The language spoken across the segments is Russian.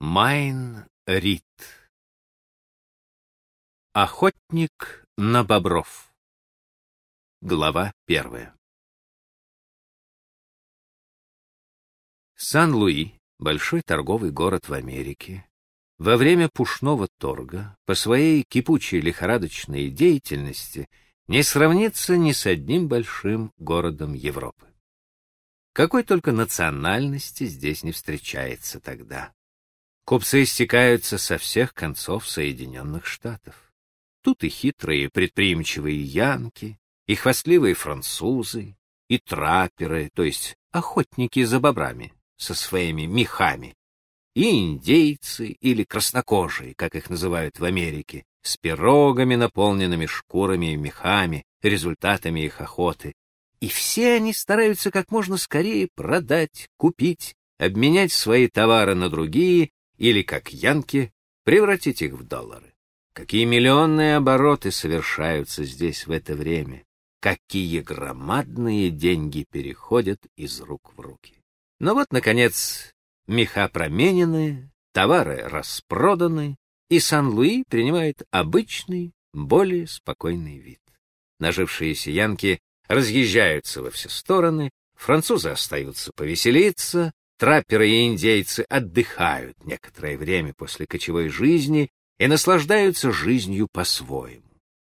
Майн Рид Охотник на бобров Глава первая Сан-Луи, большой торговый город в Америке, во время пушного торга по своей кипучей лихорадочной деятельности не сравнится ни с одним большим городом Европы. Какой только национальности здесь не встречается тогда. Купцы стекаются со всех концов Соединенных Штатов. Тут и хитрые предприимчивые янки, и хвастливые французы, и трапперы, то есть охотники за бобрами со своими мехами, и индейцы или краснокожие, как их называют в Америке, с пирогами, наполненными шкурами и мехами, результатами их охоты. И все они стараются как можно скорее продать, купить, обменять свои товары на другие или, как янки, превратить их в доллары. Какие миллионные обороты совершаются здесь в это время, какие громадные деньги переходят из рук в руки. Но вот, наконец, меха променены, товары распроданы, и Сан-Луи принимает обычный, более спокойный вид. Нажившиеся янки разъезжаются во все стороны, французы остаются повеселиться, Трапперы и индейцы отдыхают некоторое время после кочевой жизни и наслаждаются жизнью по-своему.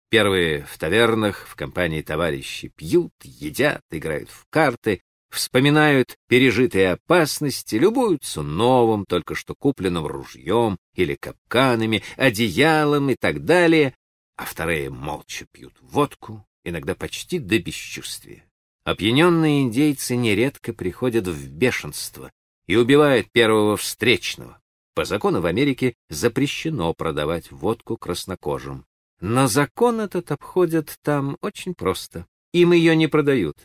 Первые в тавернах в компании товарищей пьют, едят, играют в карты, вспоминают пережитые опасности, любуются новым, только что купленным ружьем или капканами, одеялом и так далее, а вторые молча пьют водку, иногда почти до бесчувствия. Опьяненные индейцы нередко приходят в бешенство и убивают первого встречного. По закону в Америке запрещено продавать водку краснокожим. Но закон этот обходят там очень просто. Им ее не продают,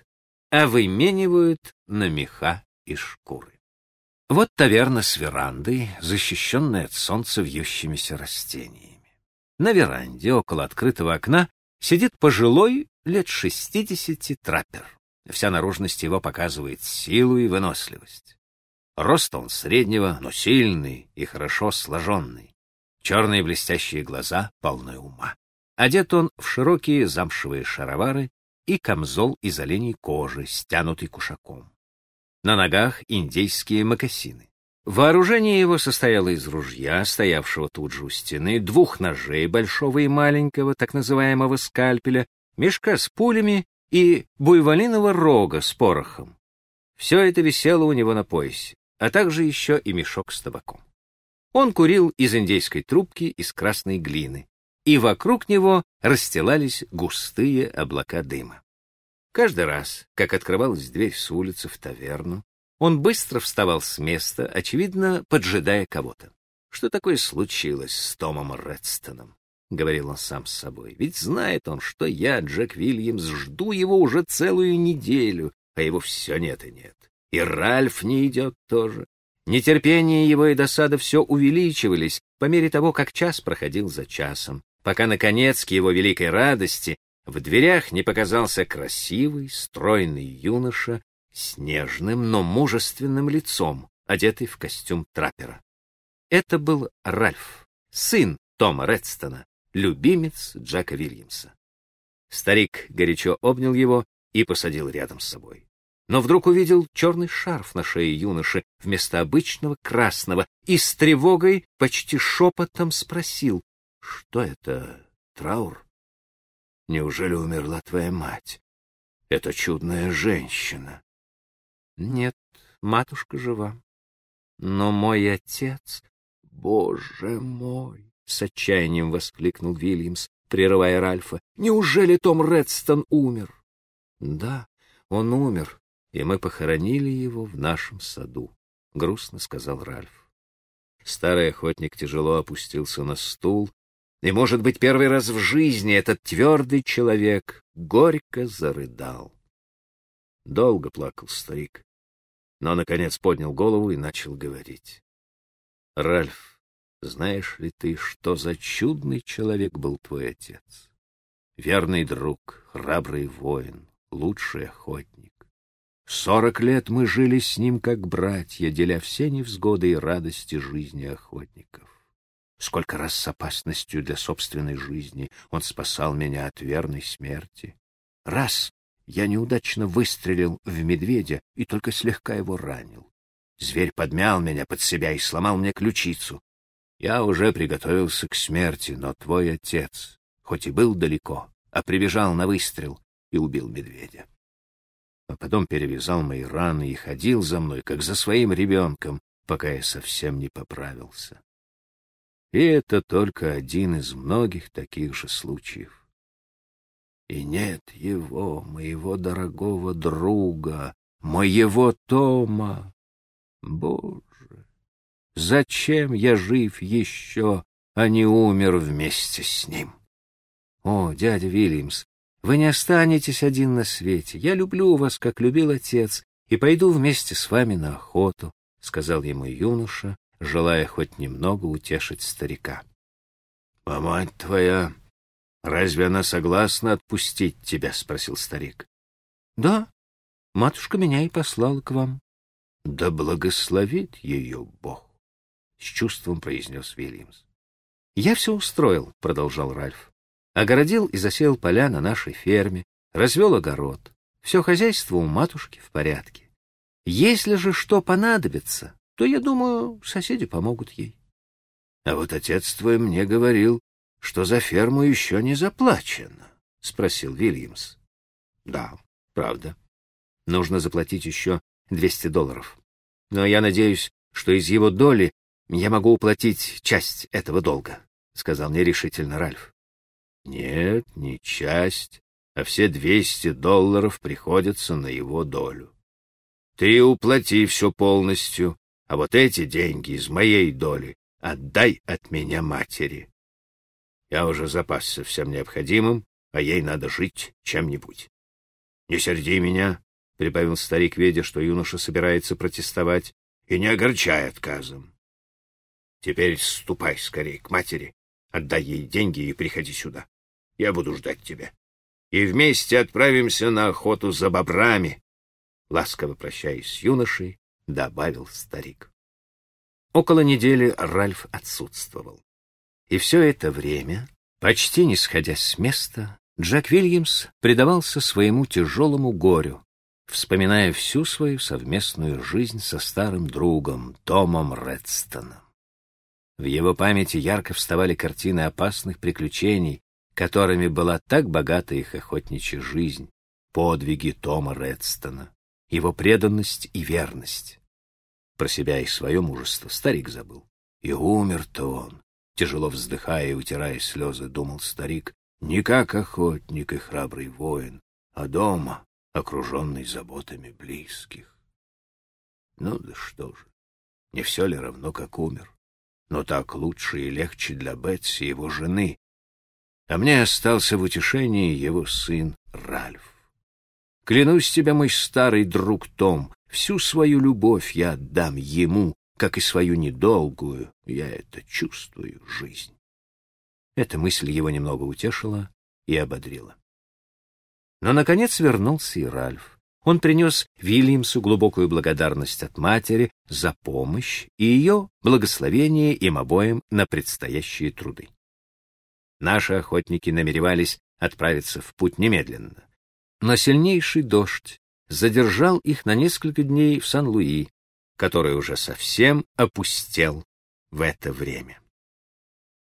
а выменивают на меха и шкуры. Вот таверна с верандой, защищенная от солнца вьющимися растениями. На веранде, около открытого окна, сидит пожилой, лет шестидесяти траппер. Вся наружность его показывает силу и выносливость. Рост он среднего, но сильный и хорошо сложенный. Черные блестящие глаза, полны ума. Одет он в широкие замшевые шаровары и камзол из оленей кожи, стянутый кушаком. На ногах индейские мокасины. Вооружение его состояло из ружья, стоявшего тут же у стены, двух ножей, большого и маленького, так называемого скальпеля, мешка с пулями и буйволиного рога с порохом. Все это висело у него на поясе, а также еще и мешок с табаком. Он курил из индейской трубки из красной глины, и вокруг него расстилались густые облака дыма. Каждый раз, как открывалась дверь с улицы в таверну, он быстро вставал с места, очевидно, поджидая кого-то. Что такое случилось с Томом Редстоном? — говорил он сам с собой. — Ведь знает он, что я, Джек Вильямс, жду его уже целую неделю, а его все нет и нет. И Ральф не идет тоже. Нетерпение его и досада все увеличивались по мере того, как час проходил за часом, пока, наконец, к его великой радости в дверях не показался красивый, стройный юноша с нежным, но мужественным лицом, одетый в костюм траппера. Это был Ральф, сын Тома Редстона, любимец Джека Вильямса. Старик горячо обнял его и посадил рядом с собой. Но вдруг увидел черный шарф на шее юноши вместо обычного красного и с тревогой почти шепотом спросил, что это, траур? Неужели умерла твоя мать? Это чудная женщина. Нет, матушка жива. Но мой отец... Боже мой! С отчаянием воскликнул Вильямс, прерывая Ральфа. Неужели Том Редстон умер? Да, он умер, и мы похоронили его в нашем саду, грустно сказал Ральф. Старый охотник тяжело опустился на стул, и, может быть, первый раз в жизни этот твердый человек горько зарыдал. Долго плакал старик, но, наконец, поднял голову и начал говорить. — Ральф, знаешь ли ты, что за чудный человек был твой отец? Верный друг, храбрый воин, лучший охотник. Сорок лет мы жили с ним как братья, деля все невзгоды и радости жизни охотников. Сколько раз с опасностью для собственной жизни он спасал меня от верной смерти. Раз я неудачно выстрелил в медведя и только слегка его ранил. Зверь подмял меня под себя и сломал мне ключицу. Я уже приготовился к смерти, но твой отец, хоть и был далеко, а прибежал на выстрел и убил медведя а потом перевязал мои раны и ходил за мной, как за своим ребенком, пока я совсем не поправился. И это только один из многих таких же случаев. И нет его, моего дорогого друга, моего Тома. Боже, зачем я жив еще, а не умер вместе с ним? О, дядя Вильямс, вы не останетесь один на свете. Я люблю вас, как любил отец, и пойду вместе с вами на охоту, — сказал ему юноша, желая хоть немного утешить старика. — А мать твоя, разве она согласна отпустить тебя? — спросил старик. — Да, матушка меня и послала к вам. — Да благословит ее Бог, — с чувством произнес Вильямс. — Я все устроил, — продолжал Ральф. Огородил и засеял поля на нашей ферме, развел огород. Все хозяйство у матушки в порядке. Если же что понадобится, то, я думаю, соседи помогут ей. — А вот отец твой мне говорил, что за ферму еще не заплачено, — спросил Вильямс. — Да, правда. Нужно заплатить еще 200 долларов. Но я надеюсь, что из его доли я могу уплатить часть этого долга, — сказал мне решительно Ральф. Нет, не часть, а все двести долларов приходятся на его долю. Ты уплати все полностью, а вот эти деньги из моей доли отдай от меня матери. Я уже запасся всем необходимым, а ей надо жить чем-нибудь. Не серди меня, — прибавил старик, видя, что юноша собирается протестовать, — и не огорчай отказом. Теперь ступай скорее к матери, отдай ей деньги и приходи сюда. Я буду ждать тебя. И вместе отправимся на охоту за бобрами. Ласково прощаясь с юношей, добавил старик. Около недели Ральф отсутствовал. И все это время, почти не сходя с места, Джек Вильямс предавался своему тяжелому горю, вспоминая всю свою совместную жизнь со старым другом Томом Редстоном. В его памяти ярко вставали картины опасных приключений, которыми была так богата их охотничья жизнь, подвиги Тома Редстона, его преданность и верность. Про себя и свое мужество старик забыл. И умер-то он, тяжело вздыхая и утирая слезы, думал старик, не как охотник и храбрый воин, а дома, окруженный заботами близких. Ну да что же, не все ли равно, как умер? Но так лучше и легче для Бетси, его жены, а мне остался в утешении его сын Ральф. Клянусь тебе, мой старый друг Том, всю свою любовь я отдам ему, как и свою недолгую, я это чувствую, жизнь. Эта мысль его немного утешила и ободрила. Но, наконец, вернулся и Ральф. Он принес Вильямсу глубокую благодарность от матери за помощь и ее благословение им обоим на предстоящие труды. Наши охотники намеревались отправиться в путь немедленно. Но сильнейший дождь задержал их на несколько дней в Сан-Луи, который уже совсем опустел в это время.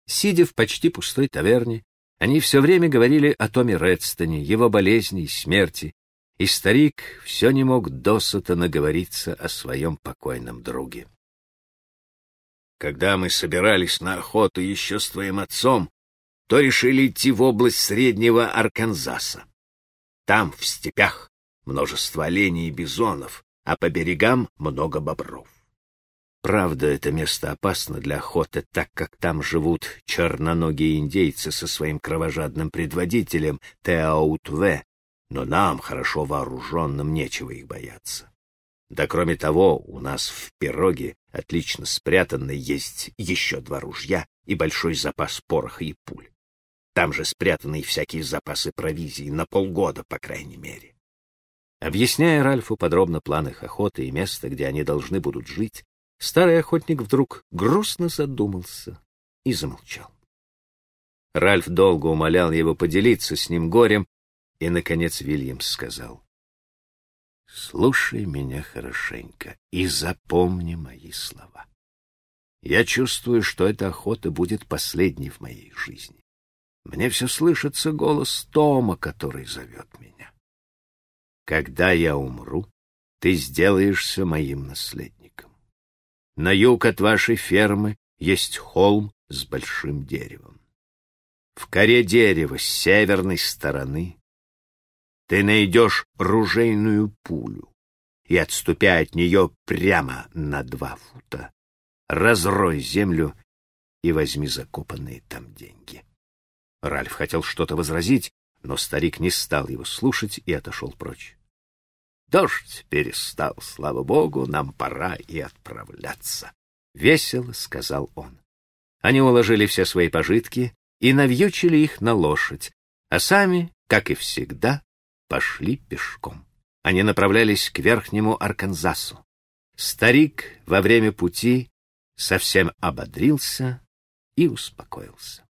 Сидя в почти пустой таверне, они все время говорили о Томе Редстоне, его болезни и смерти, и старик все не мог досыта наговориться о своем покойном друге. Когда мы собирались на охоту еще с твоим отцом, то решили идти в область среднего Арканзаса. Там, в степях, множество оленей и бизонов, а по берегам много бобров. Правда, это место опасно для охоты, так как там живут черноногие индейцы со своим кровожадным предводителем Теаутве, но нам, хорошо вооруженным, нечего их бояться. Да кроме того, у нас в пироге отлично спрятаны есть еще два ружья и большой запас пороха и пуль. Там же спрятаны всякие запасы провизии на полгода, по крайней мере. Объясняя Ральфу подробно план их охоты и место, где они должны будут жить, старый охотник вдруг грустно задумался и замолчал. Ральф долго умолял его поделиться с ним горем, и, наконец, Вильямс сказал, «Слушай меня хорошенько и запомни мои слова. Я чувствую, что эта охота будет последней в моей жизни. Мне все слышится голос Тома, который зовет меня. Когда я умру, ты сделаешься моим наследником. На юг от вашей фермы есть холм с большим деревом. В коре дерева с северной стороны ты найдешь ружейную пулю и, отступя от нее прямо на два фута, разрой землю и возьми закопанные там деньги. Ральф хотел что-то возразить, но старик не стал его слушать и отошел прочь. Дождь перестал, слава богу, нам пора и отправляться. Весело, — сказал он. Они уложили все свои пожитки и навьючили их на лошадь, а сами, как и всегда, пошли пешком. Они направлялись к Верхнему Арканзасу. Старик во время пути совсем ободрился и успокоился.